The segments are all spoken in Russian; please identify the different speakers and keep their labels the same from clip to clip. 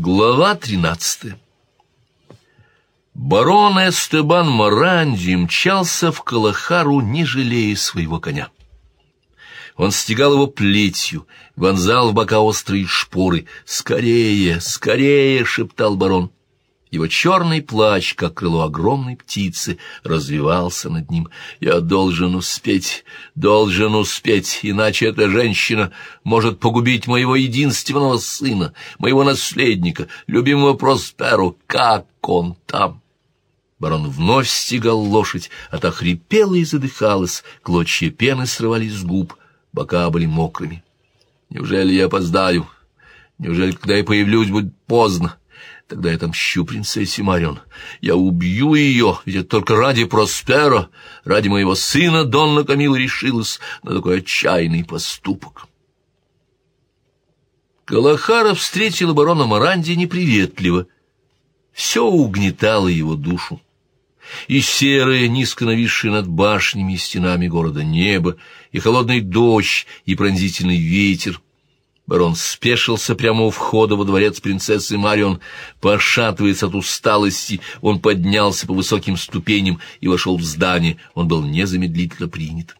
Speaker 1: Глава тринадцатая Барон Эстебан Моранди мчался в Калахару, не жалея своего коня. Он стегал его плетью, вонзал в бока острые шпоры. «Скорее, скорее!» — шептал барон. Его черный плащ, как крыло огромной птицы, развивался над ним. «Я должен успеть, должен успеть, иначе эта женщина может погубить моего единственного сына, моего наследника, любимого Просперу. Как он там?» Барон вновь стегал лошадь, а и задыхалась, клочья пены срывались с губ, бока были мокрыми. «Неужели я опоздаю? Неужели, когда я появлюсь, будет поздно?» Тогда я отомщу принцессе Марион. Я убью ее, ведь только ради Проспера, ради моего сына Донна Камила решилась на такой отчаянный поступок. Калахара встретила барона Маранди неприветливо. Все угнетало его душу. И серое, низко нависшее над башнями и стенами города небо, и холодный дождь, и пронзительный ветер — Барон спешился прямо у входа во дворец принцессы Марион. Пошатываясь от усталости, он поднялся по высоким ступеням и вошел в здание. Он был незамедлительно принят.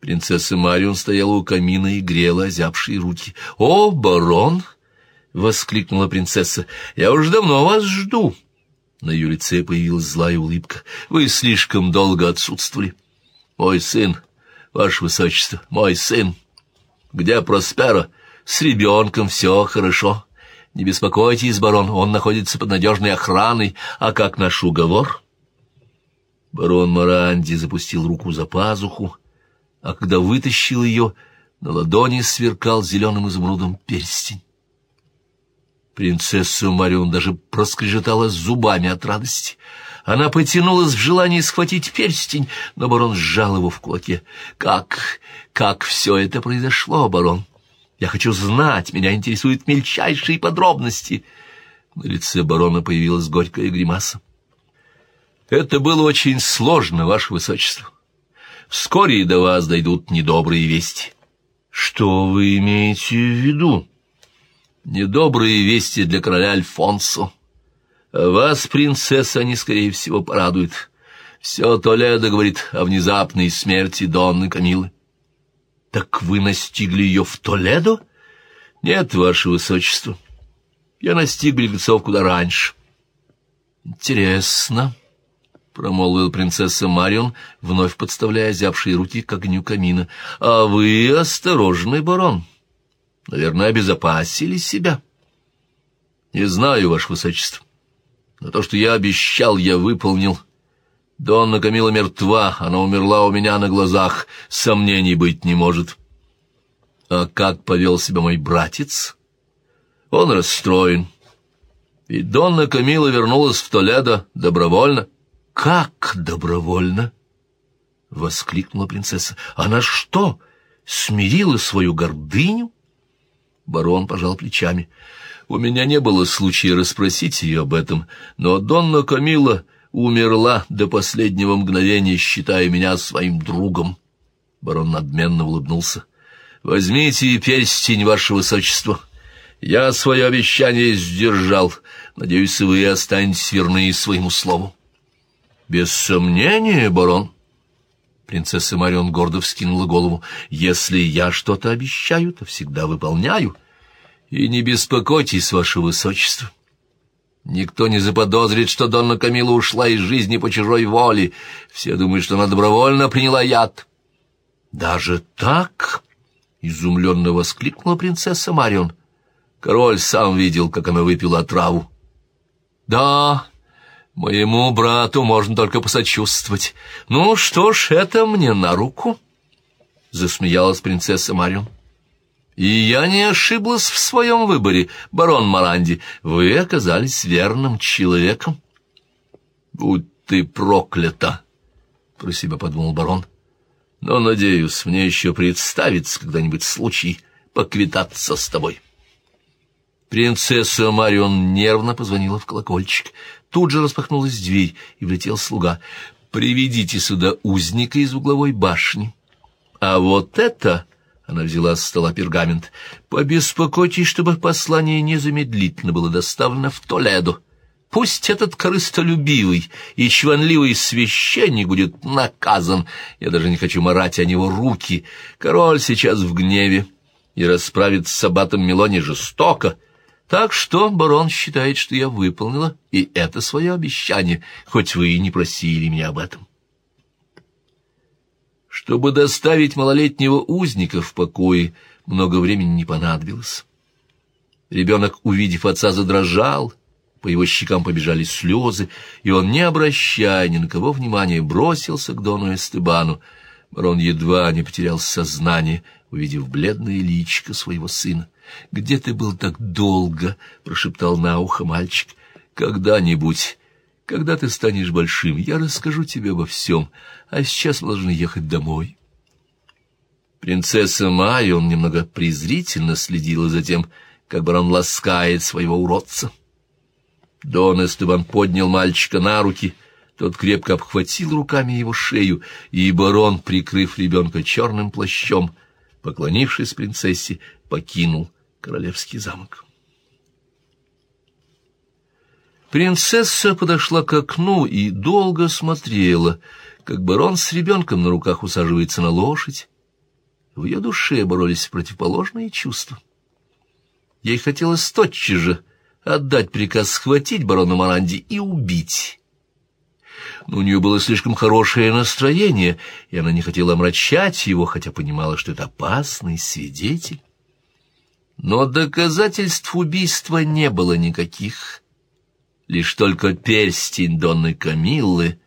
Speaker 1: Принцесса Марион стояла у камина и грела озябшие руки. «О, барон!» — воскликнула принцесса. «Я уж давно вас жду». На ее лице появилась злая улыбка. «Вы слишком долго отсутствовали. Мой сын, ваше высочество, мой сын!» Где Проспера? С ребенком все хорошо. Не беспокойтесь, барон, он находится под надежной охраной. А как наш уговор?» Барон Маранди запустил руку за пазуху, а когда вытащил ее, на ладони сверкал зеленым изумрудом перстень. Принцесса Марион даже проскрежетала зубами от радости. Она потянулась в желании схватить перстень, но барон сжал его в кулаке. «Как? Как все это произошло, барон? Я хочу знать, меня интересуют мельчайшие подробности». На лице барона появилась горькая гримаса. «Это было очень сложно, ваше высочество. Вскоре до вас дойдут недобрые вести». «Что вы имеете в виду?» «Недобрые вести для короля Альфонсо». Вас, принцесса, они, скорее всего, порадуют. Все Толедо говорит о внезапной смерти Донны Камилы. Так вы настигли ее в Толедо? Нет, ваше высочество. Я настиг беглецов куда раньше. Интересно, — промолвила принцесса Марион, вновь подставляя зябшие руки к огню камина. А вы осторожный барон. Наверное, обезопасили себя. Не знаю, ваше высочество. Но то, что я обещал, я выполнил. Донна Камила мертва, она умерла у меня на глазах, сомнений быть не может. А как повел себя мой братец? Он расстроен. И Донна Камила вернулась в Толедо добровольно. Как добровольно? — воскликнула принцесса. «Она что, смирила свою гордыню?» Барон пожал плечами. У меня не было случая расспросить ее об этом, но Донна Камила умерла до последнего мгновения, считая меня своим другом. Барон надменно улыбнулся. «Возьмите перстень, ваше высочество. Я свое обещание сдержал. Надеюсь, вы останетесь верны своему слову». «Без сомнения, барон». Принцесса Марион гордо вскинула голову. «Если я что-то обещаю, то всегда выполняю». И не беспокойтесь, ваше высочество. Никто не заподозрит, что Донна Камила ушла из жизни по чужой воле. Все думают, что она добровольно приняла яд. Даже так? Изумленно воскликнула принцесса Марион. Король сам видел, как она выпила отраву. Да, моему брату можно только посочувствовать. Ну что ж, это мне на руку. Засмеялась принцесса Марион. И я не ошиблась в своем выборе, барон Маранди. Вы оказались верным человеком. Будь ты проклята, — про себя подумал барон. Но, надеюсь, мне еще представится когда-нибудь случай поквитаться с тобой. Принцесса Марион нервно позвонила в колокольчик. Тут же распахнулась дверь, и влетел слуга. «Приведите сюда узника из угловой башни». «А вот это Она взяла с стола пергамент. «Побеспокойтесь, чтобы послание незамедлительно было доставлено в Толедо. Пусть этот корыстолюбивый и чванливый священник будет наказан. Я даже не хочу морать о него руки. Король сейчас в гневе и расправит с аббатом Мелони жестоко. Так что барон считает, что я выполнила и это свое обещание, хоть вы и не просили меня об этом». Чтобы доставить малолетнего узника в покое, много времени не понадобилось. Ребенок, увидев отца, задрожал, по его щекам побежали слезы, и он, не обращая ни на кого внимания, бросился к Дону Эстебану. Барон едва не потерял сознание, увидев бледное личико своего сына. «Где ты был так долго?» — прошептал на ухо мальчик. «Когда-нибудь когда ты станешь большим, я расскажу тебе обо всем, а сейчас мы должны ехать домой. Принцесса Майон немного презрительно следила за тем, как барон ласкает своего уродца. Дон Эстебан поднял мальчика на руки, тот крепко обхватил руками его шею, и барон, прикрыв ребенка черным плащом, поклонившись принцессе, покинул королевский замок. Принцесса подошла к окну и долго смотрела, как барон с ребенком на руках усаживается на лошадь. В ее душе боролись противоположные чувства. Ей хотелось тотчас же отдать приказ схватить барона Маранди и убить. Но у нее было слишком хорошее настроение, и она не хотела омрачать его, хотя понимала, что это опасный свидетель. Но доказательств убийства не было никаких. Лишь только перстень Донны Камиллы,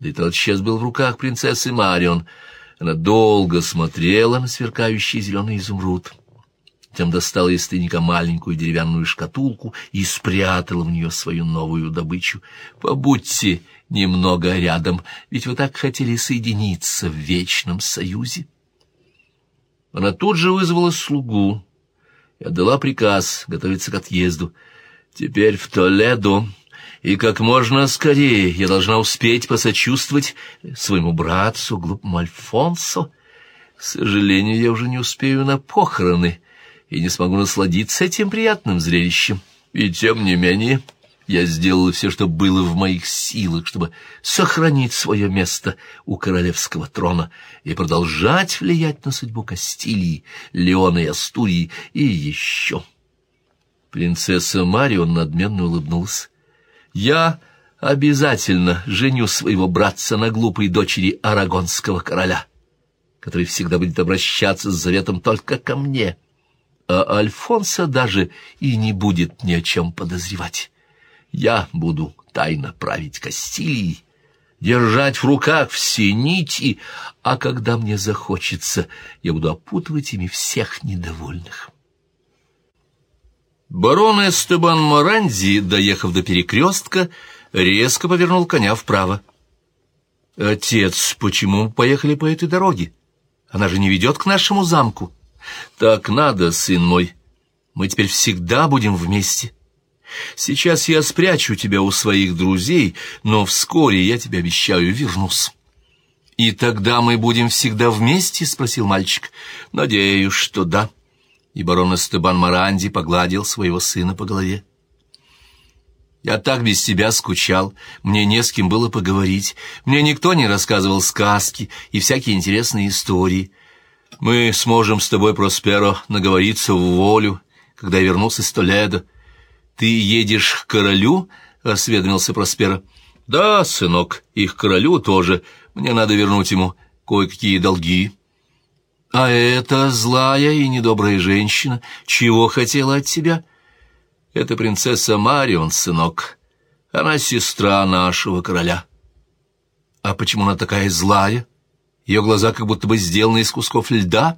Speaker 1: да и тот сейчас был в руках принцессы Марион. Она долго смотрела на сверкающий зеленый изумруд. Тем достала из тайника маленькую деревянную шкатулку и спрятала в нее свою новую добычу. «Побудьте немного рядом, ведь вы так хотели соединиться в вечном союзе». Она тут же вызвала слугу и отдала приказ готовиться к отъезду — Теперь в Толедо, и как можно скорее я должна успеть посочувствовать своему братцу, глупому Альфонсо. К сожалению, я уже не успею на похороны и не смогу насладиться этим приятным зрелищем. И тем не менее я сделала все, что было в моих силах, чтобы сохранить свое место у королевского трона и продолжать влиять на судьбу Кастилии, Леона и Астурии и еще... Принцесса Марион надменно улыбнулась. «Я обязательно женю своего братца на глупой дочери арагонского короля, который всегда будет обращаться с заветом только ко мне, а Альфонса даже и не будет ни о чем подозревать. Я буду тайно править Кастилией, держать в руках все нити, а когда мне захочется, я буду опутывать ими всех недовольных». Барон Эстебан Моранди, доехав до перекрестка, резко повернул коня вправо. «Отец, почему поехали по этой дороге? Она же не ведет к нашему замку». «Так надо, сын мой. Мы теперь всегда будем вместе. Сейчас я спрячу тебя у своих друзей, но вскоре, я тебе обещаю, вернусь». «И тогда мы будем всегда вместе?» — спросил мальчик. «Надеюсь, что да» и барон Эстебан Маранди погладил своего сына по голове. «Я так без тебя скучал, мне не с кем было поговорить, мне никто не рассказывал сказки и всякие интересные истории. Мы сможем с тобой, Просперо, наговориться в волю, когда я вернулся из Толедо. Ты едешь к королю?» — осведомился Просперо. «Да, сынок, и к королю тоже. Мне надо вернуть ему кое-какие долги». А эта злая и недобрая женщина чего хотела от тебя? Это принцесса Марион, сынок. Она сестра нашего короля. А почему она такая злая? Ее глаза как будто бы сделаны из кусков льда.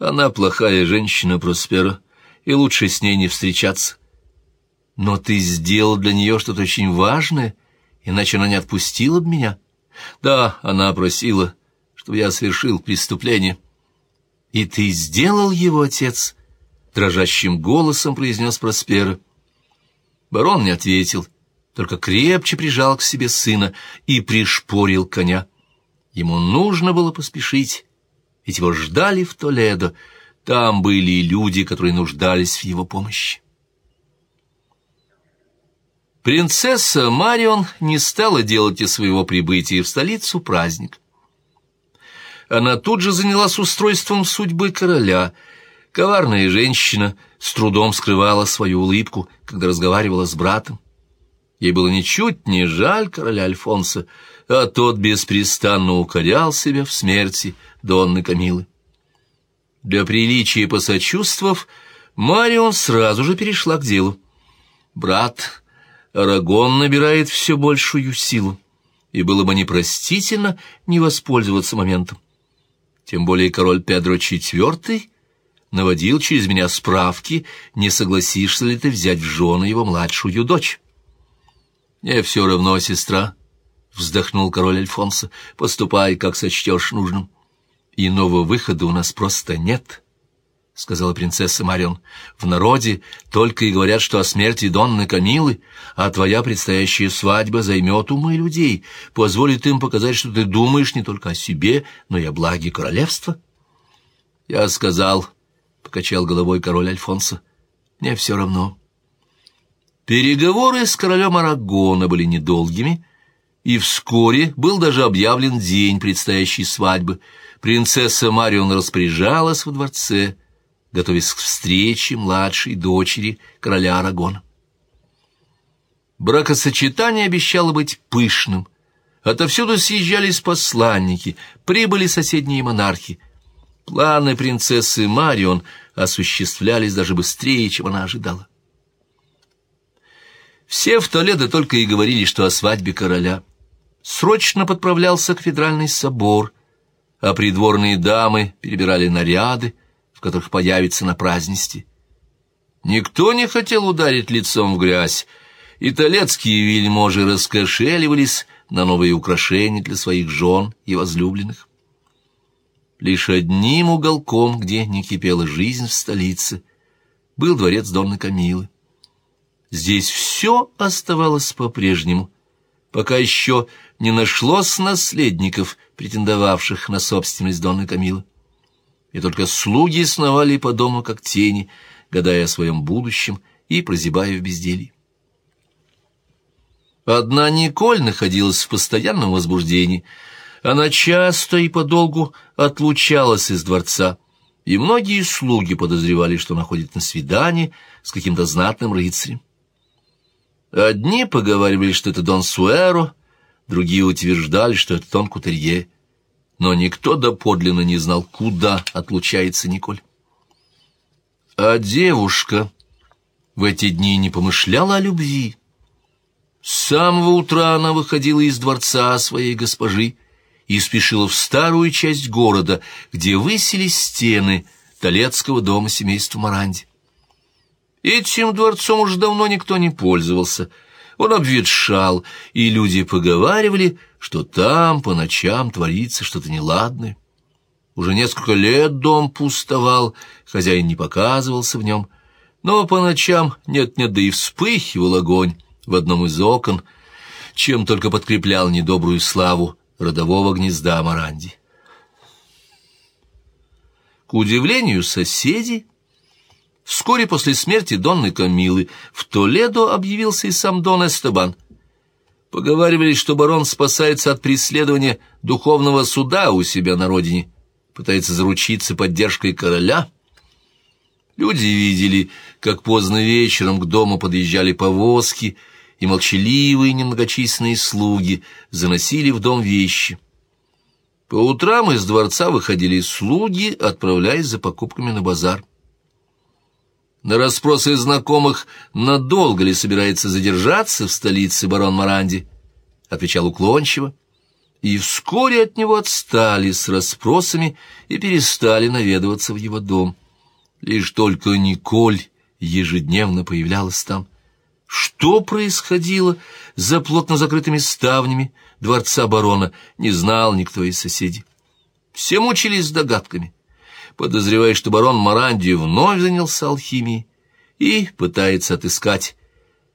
Speaker 1: Она плохая женщина, Проспера, и лучше с ней не встречаться. Но ты сделал для нее что-то очень важное, иначе она не отпустила бы меня. Да, она просила, чтобы я совершил преступление. «И ты сделал его, отец?» — дрожащим голосом произнес Проспера. Барон не ответил, только крепче прижал к себе сына и пришпорил коня. Ему нужно было поспешить, ведь его ждали в Толедо. Там были люди, которые нуждались в его помощи. Принцесса Марион не стала делать из своего прибытия в столицу праздник. Она тут же занялась устройством судьбы короля. Коварная женщина с трудом скрывала свою улыбку, когда разговаривала с братом. Ей было ничуть не жаль короля Альфонса, а тот беспрестанно укорял себя в смерти Донны Камилы. Для приличия посочувствовав, Марион сразу же перешла к делу. «Брат, Арагон набирает все большую силу, и было бы непростительно не воспользоваться моментом. Тем более король Педро IV наводил через меня справки, не согласишься ли ты взять в жены его младшую дочь. «Мне все равно, сестра», — вздохнул король Альфонсо, — «поступай, как сочтешь нужным». «Иного выхода у нас просто нет», — сказала принцесса Марион. «В народе только и говорят, что о смерти Донны Камилы, а твоя предстоящая свадьба займет умы людей, позволит им показать, что ты думаешь не только о себе, но и о благе королевства». «Я сказал», — покачал головой король Альфонсо, — «мне все равно». Переговоры с королем Арагона были недолгими, и вскоре был даже объявлен день предстоящей свадьбы. Принцесса Марион распоряжалась во дворце, готовясь к встрече младшей дочери короля Арагона. Бракосочетание обещало быть пышным. Отовсюду съезжались посланники, прибыли соседние монархи. Планы принцессы Марион осуществлялись даже быстрее, чем она ожидала. Все в Толедо только и говорили, что о свадьбе короля. Срочно подправлялся кафедральный собор, а придворные дамы перебирали наряды, которых появится на празднестве. Никто не хотел ударить лицом в грязь, и толецкие вельможи раскошеливались на новые украшения для своих жен и возлюбленных. Лишь одним уголком, где не кипела жизнь в столице, был дворец Донны Камилы. Здесь все оставалось по-прежнему, пока еще не нашлось наследников, претендовавших на собственность Донны Камилы и только слуги сновали по дому, как тени, гадая о своем будущем и прозябая в безделье. Одна Николь находилась в постоянном возбуждении. Она часто и подолгу отлучалась из дворца, и многие слуги подозревали, что находит на свидании с каким-то знатным рыцарем. Одни поговаривали, что это Дон Суэро, другие утверждали, что это Тон Кутерье но никто доподлинно не знал, куда отлучается Николь. А девушка в эти дни не помышляла о любви. С самого утра она выходила из дворца своей госпожи и спешила в старую часть города, где высились стены Толецкого дома семейства Маранди. Этим дворцом уж давно никто не пользовался — он обветшал, и люди поговаривали, что там по ночам творится что-то неладное. Уже несколько лет дом пустовал, хозяин не показывался в нем, но по ночам нет-нет, да и вспыхивал огонь в одном из окон, чем только подкреплял недобрую славу родового гнезда Маранди. К удивлению соседей, Вскоре после смерти Донны Камилы в Толедо объявился и сам Дон Эстебан. Поговаривали, что барон спасается от преследования духовного суда у себя на родине, пытается заручиться поддержкой короля. Люди видели, как поздно вечером к дому подъезжали повозки, и молчаливые немногочисленные слуги заносили в дом вещи. По утрам из дворца выходили слуги, отправляясь за покупками на базар. На расспросы знакомых, надолго ли собирается задержаться в столице барон Маранди, отвечал уклончиво, и вскоре от него отстали с расспросами и перестали наведываться в его дом. Лишь только Николь ежедневно появлялась там. Что происходило за плотно закрытыми ставнями дворца барона, не знал никто из соседей. Все мучились догадками подозревая, что барон Маранди вновь занялся алхимией и пытается отыскать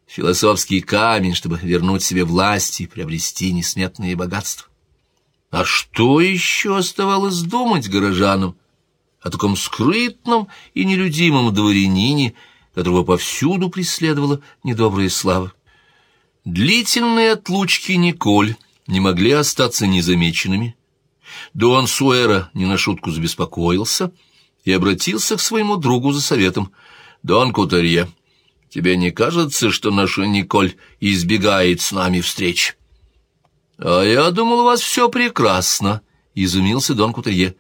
Speaker 1: философский камень, чтобы вернуть себе власть и приобрести несметные богатства. А что еще оставалось думать горожанам о таком скрытном и нелюдимом дворянине, которого повсюду преследовала недобрая слава? Длительные отлучки Николь не могли остаться незамеченными. Дон Суэра не на шутку забеспокоился и обратился к своему другу за советом. «Дон Кутарье, тебе не кажется, что наша Николь избегает с нами встреч?» «А я думал, у вас все прекрасно», — изумился Дон Кутарье.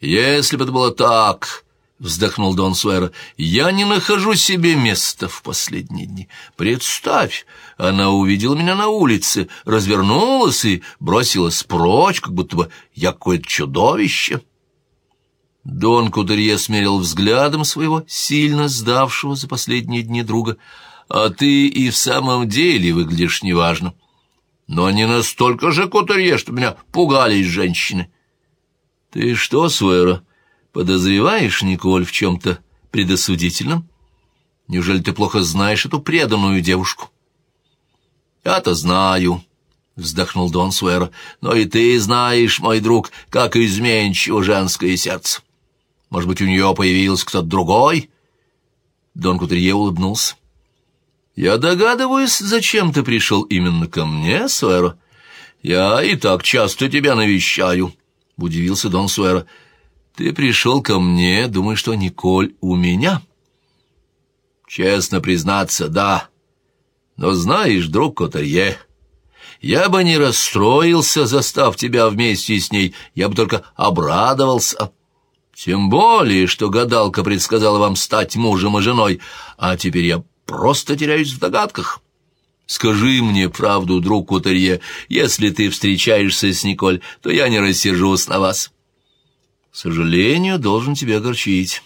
Speaker 1: «Если бы это было так...» — вздохнул Дон Суэра. «Я не нахожу себе места в последние дни. Представь, она увидела меня на улице, развернулась и бросилась прочь, как будто бы я какое-то чудовище». Дон Кутерье смерил взглядом своего, сильно сдавшего за последние дни друга. «А ты и в самом деле выглядишь неважно но не настолько же кутурье, что меня пугались женщины. Ты что, Суэра, подозреваешь Николь в чем-то предосудительном? Неужели ты плохо знаешь эту преданную девушку? Я-то знаю, — вздохнул Дон Суэра, — но и ты знаешь, мой друг, как изменчиво женское сердце. Может быть, у нее появился кто-то другой? Дон Кутерье улыбнулся. «Я догадываюсь, зачем ты пришел именно ко мне, Суэро. Я и так часто тебя навещаю», — удивился Дон Суэро. «Ты пришел ко мне, думаю, что Николь у меня?» «Честно признаться, да. Но знаешь, друг Котарье, я бы не расстроился, застав тебя вместе с ней, я бы только обрадовался». Тем более, что гадалка предсказала вам стать мужем и женой, а теперь я просто теряюсь в догадках. Скажи мне правду, друг Кутарье, если ты встречаешься с Николь, то я не рассержусь на вас. К сожалению, должен тебя огорчить.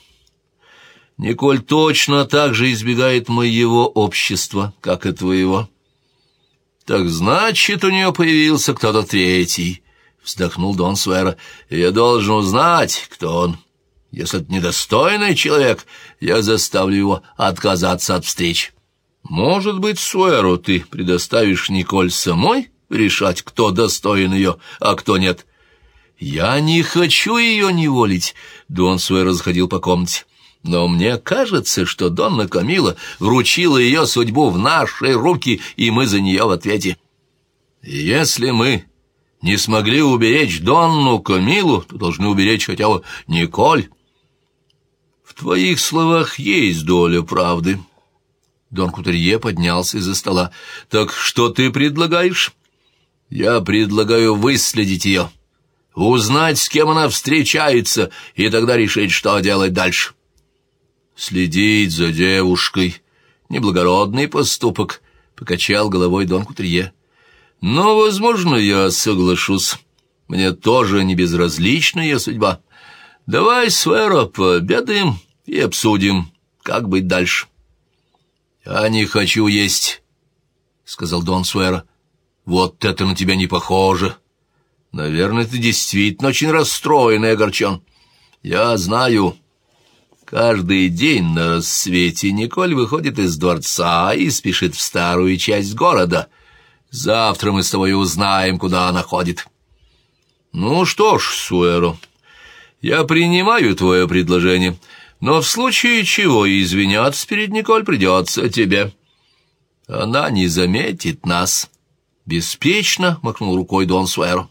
Speaker 1: Николь точно так же избегает моего общества, как и твоего. Так значит, у нее появился кто-то третий, — вздохнул Дон Суэра. Я должен узнать, кто он. Если это недостойный человек, я заставлю его отказаться от встреч. Может быть, Суэру ты предоставишь Николь самой решать, кто достоин ее, а кто нет. Я не хочу ее неволить, Дон Суэро заходил по комнате. Но мне кажется, что Донна Камила вручила ее судьбу в наши руки, и мы за нее в ответе. Если мы не смогли уберечь Донну Камилу, то должны уберечь хотя бы Николь твоих словах есть доля правды». Дон Кутерье поднялся из-за стола. «Так что ты предлагаешь?» «Я предлагаю выследить ее, узнать, с кем она встречается, и тогда решить, что делать дальше». «Следить за девушкой — неблагородный поступок», — покачал головой Дон Кутерье. «Но, возможно, я соглашусь. Мне тоже не безразлична ее судьба. Давай, Свера, пообедаем» и обсудим, как быть дальше. «Я не хочу есть», — сказал Дон Суэра. «Вот это на тебя не похоже. Наверное, ты действительно очень расстроен и огорчен. Я знаю». Каждый день на рассвете Николь выходит из дворца и спешит в старую часть города. Завтра мы с тобой узнаем, куда она ходит. Ну что ж, Суэро, я принимаю твое предложение но в случае чего извиняться перед Николь придется тебе. Она не заметит нас. Беспечно махнул рукой Дон Суэро.